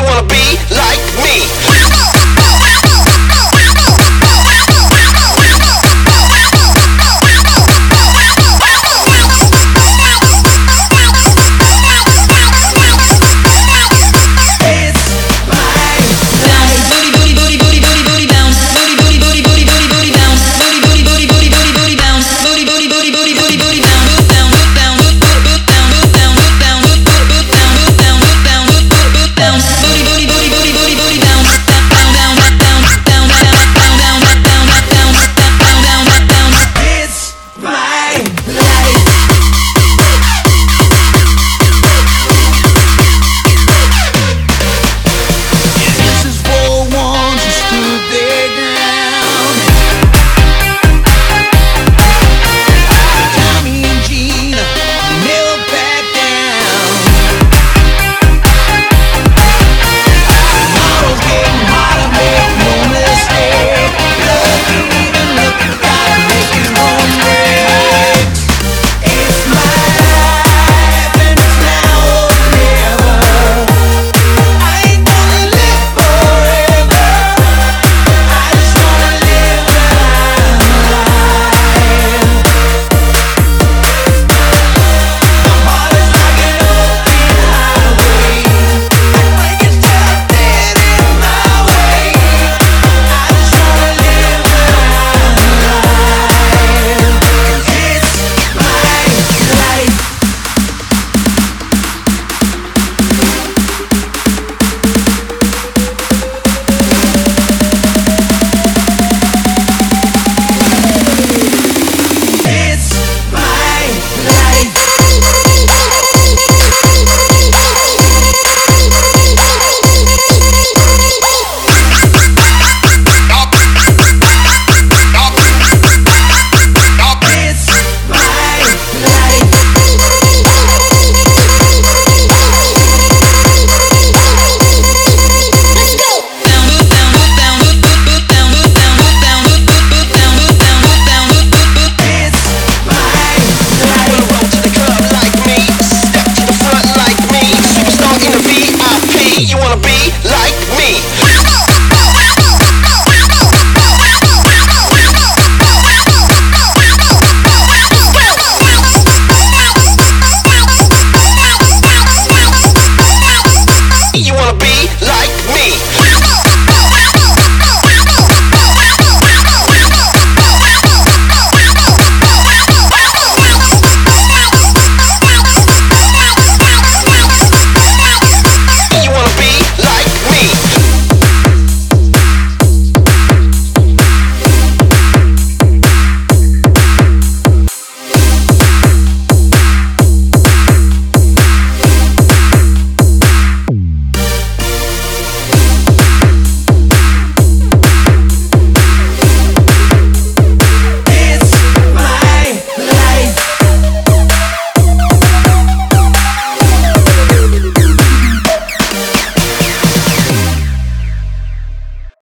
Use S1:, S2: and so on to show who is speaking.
S1: you want to